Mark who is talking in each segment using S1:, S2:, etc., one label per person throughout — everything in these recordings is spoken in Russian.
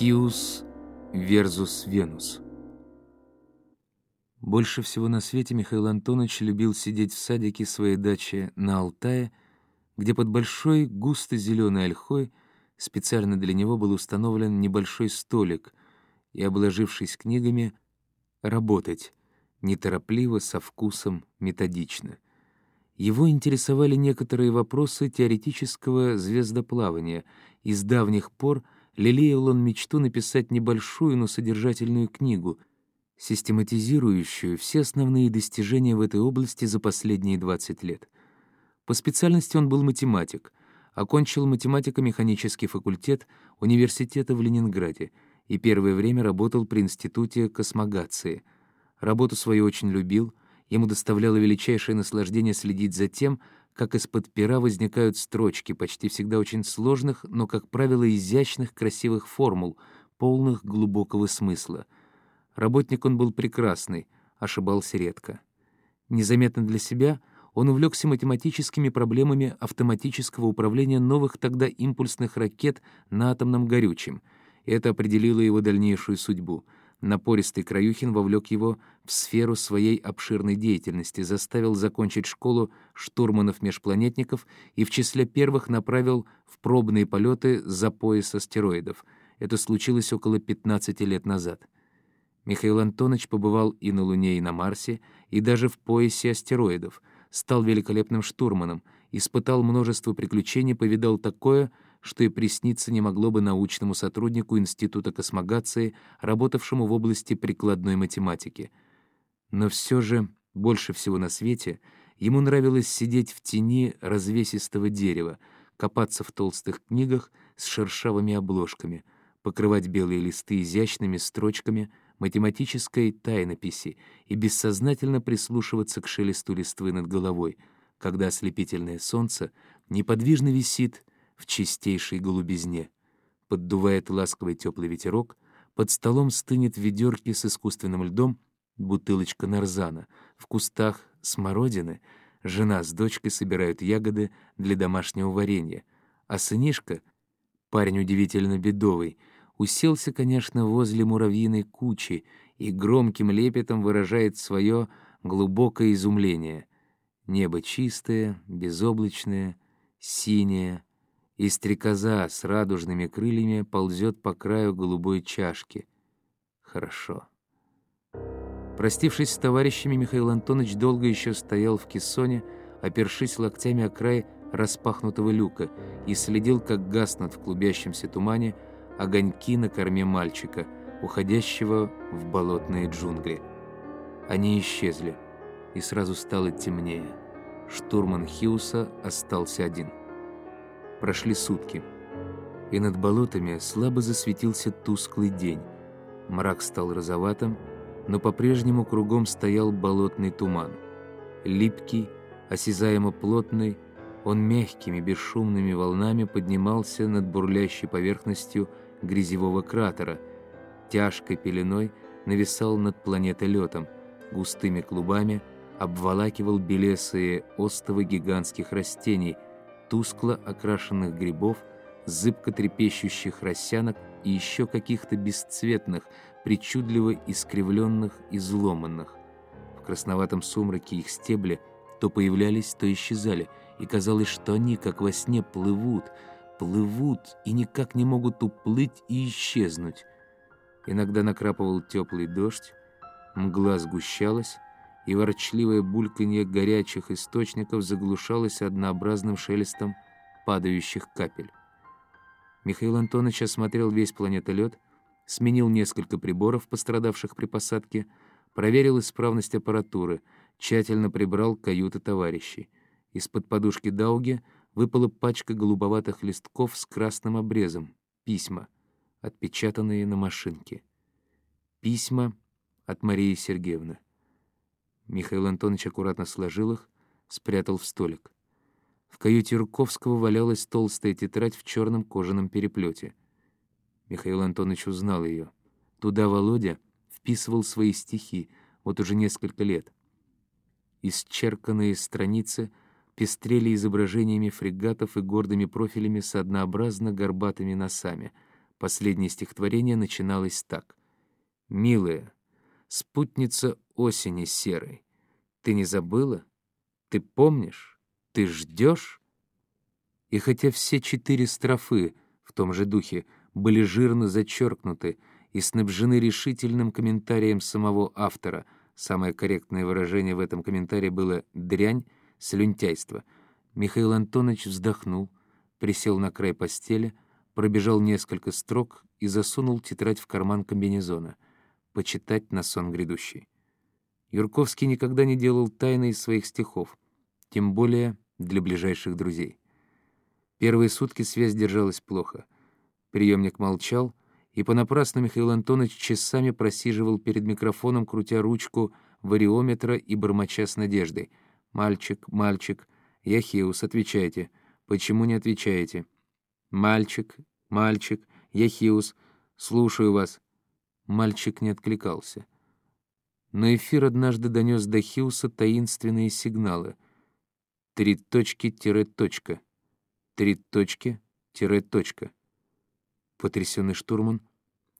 S1: Хьюз верзус Венус. Больше всего на свете Михаил Антонович любил сидеть в садике своей дачи на Алтае, где под большой густо-зеленой ольхой специально для него был установлен небольшой столик и, обложившись книгами, работать, неторопливо, со вкусом, методично. Его интересовали некоторые вопросы теоретического звездоплавания, и с давних пор — лелеял он мечту написать небольшую, но содержательную книгу, систематизирующую все основные достижения в этой области за последние 20 лет. По специальности он был математик, окончил математико-механический факультет университета в Ленинграде и первое время работал при Институте космогации. Работу свою очень любил, ему доставляло величайшее наслаждение следить за тем, как из-под пера возникают строчки, почти всегда очень сложных, но, как правило, изящных, красивых формул, полных глубокого смысла. Работник он был прекрасный, ошибался редко. Незаметно для себя он увлекся математическими проблемами автоматического управления новых тогда импульсных ракет на атомном горючем, и это определило его дальнейшую судьбу — Напористый Краюхин вовлек его в сферу своей обширной деятельности, заставил закончить школу штурманов-межпланетников и в числе первых направил в пробные полеты за пояс астероидов. Это случилось около 15 лет назад. Михаил Антонович побывал и на Луне, и на Марсе, и даже в поясе астероидов, стал великолепным штурманом, испытал множество приключений, повидал такое — что и присниться не могло бы научному сотруднику Института космогации, работавшему в области прикладной математики. Но все же больше всего на свете ему нравилось сидеть в тени развесистого дерева, копаться в толстых книгах с шершавыми обложками, покрывать белые листы изящными строчками математической тайнописи и бессознательно прислушиваться к шелесту листвы над головой, когда ослепительное солнце неподвижно висит в чистейшей голубизне. Поддувает ласковый теплый ветерок, под столом стынет в ведерке с искусственным льдом бутылочка нарзана, в кустах смородины жена с дочкой собирают ягоды для домашнего варенья, а сынишка, парень удивительно бедовый, уселся, конечно, возле муравьиной кучи и громким лепетом выражает свое глубокое изумление. Небо чистое, безоблачное, синее, и стрекоза с радужными крыльями ползет по краю голубой чашки. Хорошо. Простившись с товарищами, Михаил Антонович долго еще стоял в кессоне, опершись локтями о край распахнутого люка и следил, как гаснут в клубящемся тумане огоньки на корме мальчика, уходящего в болотные джунгли. Они исчезли, и сразу стало темнее. Штурман Хьюса остался один — Прошли сутки, и над болотами слабо засветился тусклый день. Мрак стал розоватым, но по-прежнему кругом стоял болотный туман. Липкий, осязаемо плотный, он мягкими, бесшумными волнами поднимался над бурлящей поверхностью грязевого кратера, тяжкой пеленой нависал над планетой летом, густыми клубами обволакивал белесые остовы гигантских растений — тускло окрашенных грибов, зыбко трепещущих росянок и еще каких-то бесцветных, причудливо искривленных, изломанных. В красноватом сумраке их стебли то появлялись, то исчезали, и казалось, что они, как во сне, плывут, плывут и никак не могут уплыть и исчезнуть. Иногда накрапывал теплый дождь, мгла сгущалась, и ворчливое бульканье горячих источников заглушалось однообразным шелестом падающих капель. Михаил Антонович осмотрел весь планетолет, сменил несколько приборов, пострадавших при посадке, проверил исправность аппаратуры, тщательно прибрал каюты товарищей. Из-под подушки Дауги выпала пачка голубоватых листков с красным обрезом, письма, отпечатанные на машинке. Письма от Марии Сергеевны. Михаил Антонович аккуратно сложил их, спрятал в столик. В каюте Руковского валялась толстая тетрадь в черном кожаном переплете. Михаил Антонович узнал ее. Туда Володя вписывал свои стихи, вот уже несколько лет. Исчерканные страницы пестрели изображениями фрегатов и гордыми профилями с однообразно горбатыми носами. Последнее стихотворение начиналось так. «Милая, спутница осени серой, ты не забыла? Ты помнишь? Ты ждешь?» И хотя все четыре строфы в том же духе были жирно зачеркнуты и снабжены решительным комментарием самого автора, самое корректное выражение в этом комментарии было «дрянь», «слюнтяйство», Михаил Антонович вздохнул, присел на край постели, пробежал несколько строк и засунул тетрадь в карман комбинезона. Почитать на сон грядущий. Юрковский никогда не делал тайны из своих стихов, тем более для ближайших друзей. Первые сутки связь держалась плохо. Приемник молчал, и понапрасну Михаил Антонович часами просиживал перед микрофоном, крутя ручку вариометра и бормоча с надеждой. «Мальчик, мальчик, я Хиус, отвечайте. Почему не отвечаете?» «Мальчик, мальчик, я Хиус, слушаю вас». Мальчик не откликался. Но эфир однажды донес до Хиуса таинственные сигналы. Три точки тире точка. Три точки тире точка. Потрясенный штурман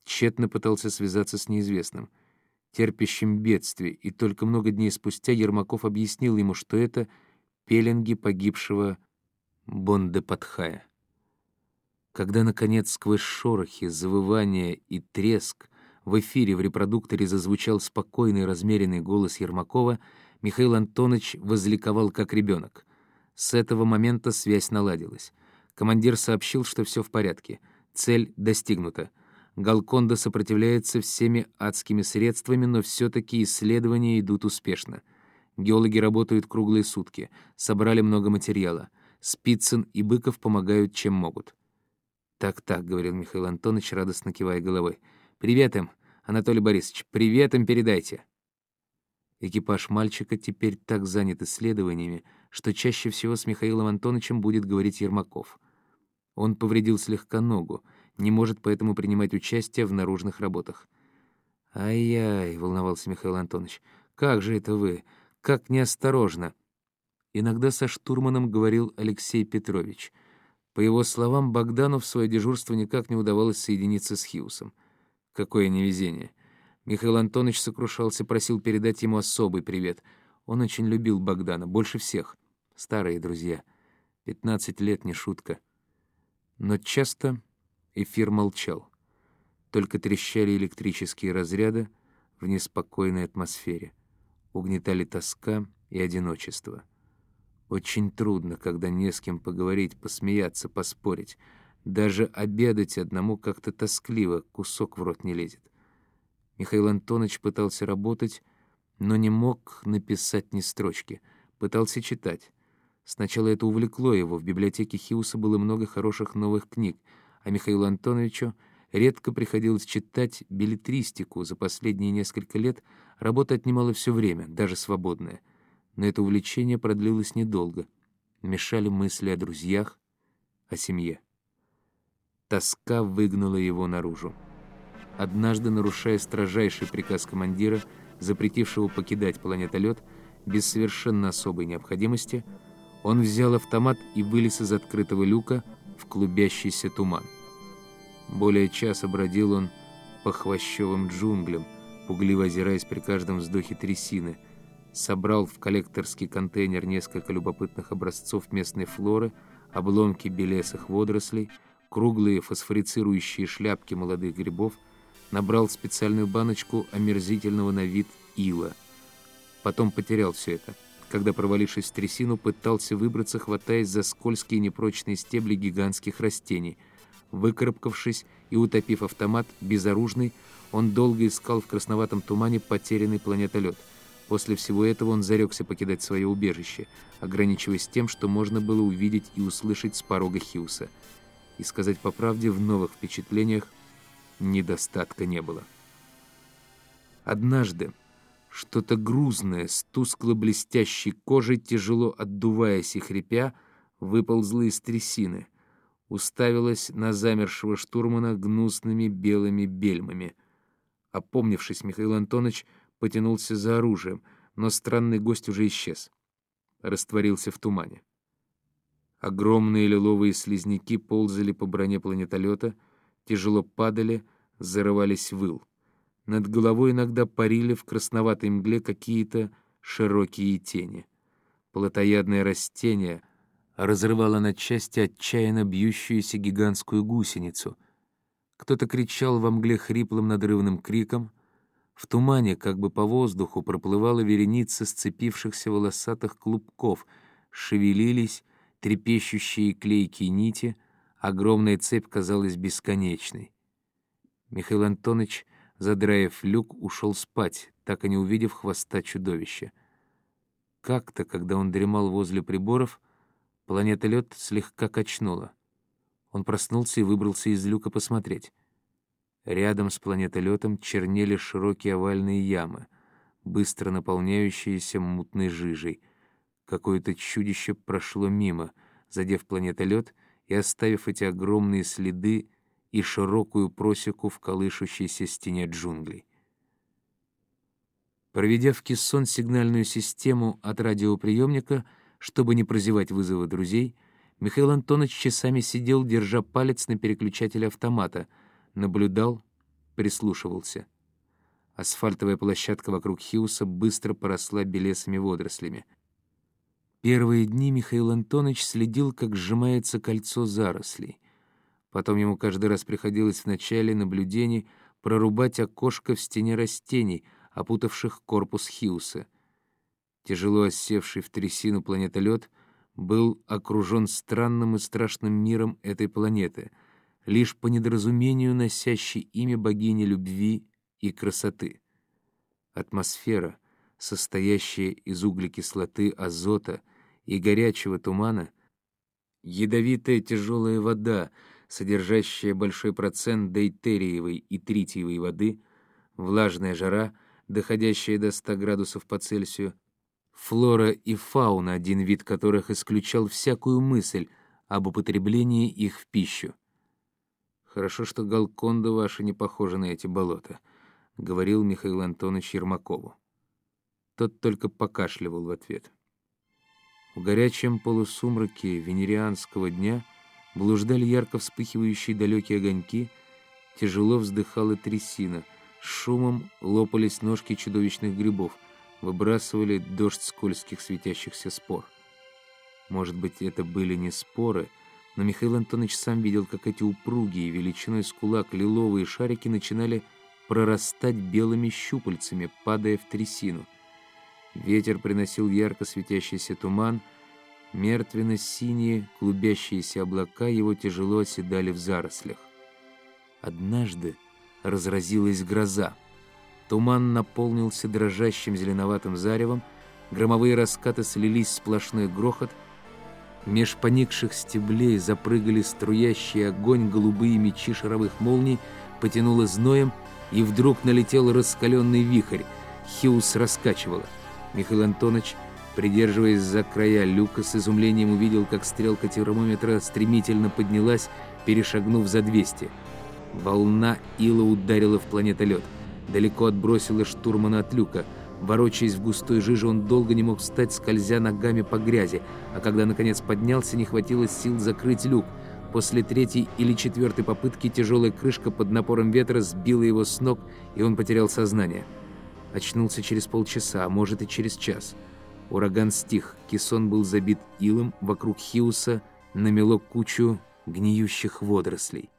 S1: тщетно пытался связаться с неизвестным, терпящим бедствие, и только много дней спустя Ермаков объяснил ему, что это пеленги погибшего Бондепадхая. Когда, наконец, сквозь шорохи, завывания и треск в эфире в репродукторе зазвучал спокойный размеренный голос Ермакова, Михаил Антонович возликовал как ребенок. С этого момента связь наладилась. Командир сообщил, что все в порядке. Цель достигнута. Галконда сопротивляется всеми адскими средствами, но все-таки исследования идут успешно. Геологи работают круглые сутки, собрали много материала. Спицын и Быков помогают, чем могут. «Так-так», — говорил Михаил Антонович, радостно кивая головой. «Привет им, Анатолий Борисович, привет им передайте». Экипаж мальчика теперь так занят исследованиями, что чаще всего с Михаилом Антоновичем будет говорить Ермаков. Он повредил слегка ногу, не может поэтому принимать участие в наружных работах. «Ай-яй», — волновался Михаил Антонович, — «как же это вы? Как неосторожно!» Иногда со штурманом говорил Алексей Петрович — по его словам, Богдану в свое дежурство никак не удавалось соединиться с Хьюсом. Какое невезение. Михаил Антонович сокрушался, просил передать ему особый привет. Он очень любил Богдана, больше всех. Старые друзья. Пятнадцать лет, не шутка. Но часто эфир молчал. Только трещали электрические разряды в неспокойной атмосфере. Угнетали тоска и одиночество. Очень трудно, когда не с кем поговорить, посмеяться, поспорить. Даже обедать одному как-то тоскливо, кусок в рот не лезет. Михаил Антонович пытался работать, но не мог написать ни строчки. Пытался читать. Сначала это увлекло его, в библиотеке Хиуса было много хороших новых книг, а Михаилу Антоновичу редко приходилось читать билетристику. За последние несколько лет работа отнимала все время, даже свободное — но это увлечение продлилось недолго. Мешали мысли о друзьях, о семье. Тоска выгнала его наружу. Однажды, нарушая строжайший приказ командира, запретившего покидать планетолет, без совершенно особой необходимости, он взял автомат и вылез из открытого люка в клубящийся туман. Более часа бродил он по хвощевым джунглям, пугливо озираясь при каждом вздохе трясины — собрал в коллекторский контейнер несколько любопытных образцов местной флоры, обломки белесых водорослей, круглые фосфорицирующие шляпки молодых грибов, набрал специальную баночку омерзительного на вид ила. Потом потерял все это. Когда, провалившись в трясину, пытался выбраться, хватаясь за скользкие непрочные стебли гигантских растений. Выкарабкавшись и утопив автомат, безоружный, он долго искал в красноватом тумане потерянный планетолет — После всего этого он зарекся покидать свое убежище, ограничиваясь тем, что можно было увидеть и услышать с порога Хьюса. И сказать по правде, в новых впечатлениях недостатка не было. Однажды что-то грузное с тускло-блестящей кожей, тяжело отдуваясь и хрипя, выползло из трясины, уставилось на замершего штурмана гнусными белыми бельмами. Опомнившись, Михаил Антонович потянулся за оружием, но странный гость уже исчез. Растворился в тумане. Огромные лиловые слизняки ползали по броне планетолета, тяжело падали, зарывались в ил. Над головой иногда парили в красноватой мгле какие-то широкие тени. Плотоядное растение разрывало на части отчаянно бьющуюся гигантскую гусеницу. Кто-то кричал во мгле хриплым надрывным криком. В тумане, как бы по воздуху, проплывала вереница сцепившихся волосатых клубков, шевелились трепещущие клейкие нити, огромная цепь казалась бесконечной. Михаил Антонович, задраив люк, ушел спать, так и не увидев хвоста чудовища. Как-то, когда он дремал возле приборов, планета Лед слегка качнула. Он проснулся и выбрался из люка посмотреть. Рядом с планетолетом чернели широкие овальные ямы, быстро наполняющиеся мутной жижей. Какое-то чудище прошло мимо, задев планетолет и оставив эти огромные следы и широкую просеку в колышущейся стене джунглей. Проведя в кессон сигнальную систему от радиоприемника, чтобы не прозевать вызовы друзей, Михаил Антонович часами сидел, держа палец на переключателе автомата, наблюдал, прислушивался. Асфальтовая площадка вокруг Хиуса быстро поросла белесыми водорослями. Первые дни Михаил Антонович следил, как сжимается кольцо зарослей. Потом ему каждый раз приходилось в начале наблюдений прорубать окошко в стене растений — опутавших корпус Хиуса. Тяжело осевший в трясину планетолет был окружен странным и страшным миром этой планеты, лишь по недоразумению носящей имя богини любви и красоты. Атмосфера, состоящая из углекислоты, азота и горячего тумана, ядовитая тяжелая вода, содержащая большой процент дейтериевой и тритиевой воды, влажная жара — доходящие до 100 градусов по Цельсию, флора и фауна, один вид которых исключал всякую мысль об употреблении их в пищу. «Хорошо, что Галконда ваша не похожа на эти болота», — говорил Михаил Антонович Ермакову. Тот только покашливал в ответ. В горячем полусумраке венерианского дня блуждали ярко вспыхивающие далекие огоньки, тяжело вздыхала трясина — шумом лопались ножки чудовищных грибов, выбрасывали дождь скользких светящихся спор. Может быть, это были не споры, но Михаил Антонович сам видел, как эти упругие, величиной с кулак лиловые шарики начинали прорастать белыми щупальцами, падая в трясину. Ветер приносил ярко светящийся туман, мертвенно-синие клубящиеся облака его тяжело оседали в зарослях. Однажды, разразилась гроза. Туман наполнился дрожащим зеленоватым заревом, громовые раскаты слились в сплошной грохот, меж поникших стеблей запрыгали струящие огонь голубые мечи шаровых молний, потянуло зноем, и вдруг налетел раскаленный вихрь. Хиус раскачивало. Михаил Антонович, придерживаясь за края люка, с изумлением увидел, как стрелка термометра стремительно поднялась, перешагнув за 200. Волна ила ударила в планетолет. Далеко отбросила штурмана от люка. Ворочаясь в густой жиже, он долго не мог встать, скользя ногами по грязи, а когда, наконец, поднялся, не хватило сил закрыть люк. После третьей или четвертой попытки тяжелая крышка под напором ветра сбила его с ног, и он потерял сознание. Очнулся через полчаса, а может и через час. Ураган стих, кессон был забит илом, вокруг Хиуса намело кучу гниющих водорослей.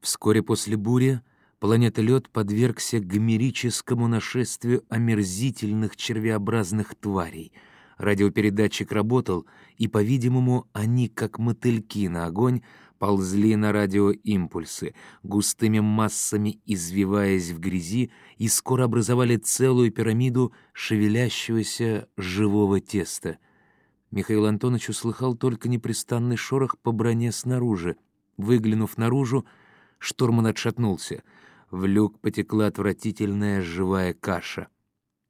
S1: Вскоре после бури планета Лед подвергся гомерическому нашествию омерзительных червеобразных тварей. Радиопередатчик работал, и, по-видимому, они, как мотыльки на огонь, ползли на радиоимпульсы, густыми массами извиваясь в грязи, и скоро образовали целую пирамиду шевелящегося живого теста. Михаил Антонович услыхал только непрестанный шорох по броне снаружи. Выглянув наружу, Штурман отшатнулся. В люк потекла отвратительная живая каша.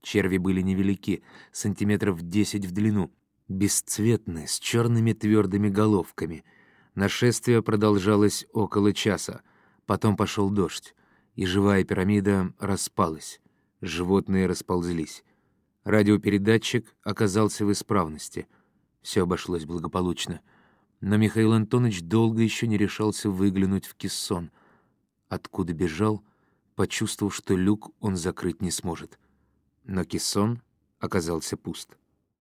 S1: Черви были невелики, сантиметров десять в длину, бесцветные, с черными твердыми головками. Нашествие продолжалось около часа. Потом пошел дождь, и живая пирамида распалась. Животные расползлись. Радиопередатчик оказался в исправности. Все обошлось благополучно. Но Михаил Антонович долго еще не решался выглянуть в кессон — откуда бежал, почувствовав, что люк он закрыть не сможет. Но кессон оказался пуст.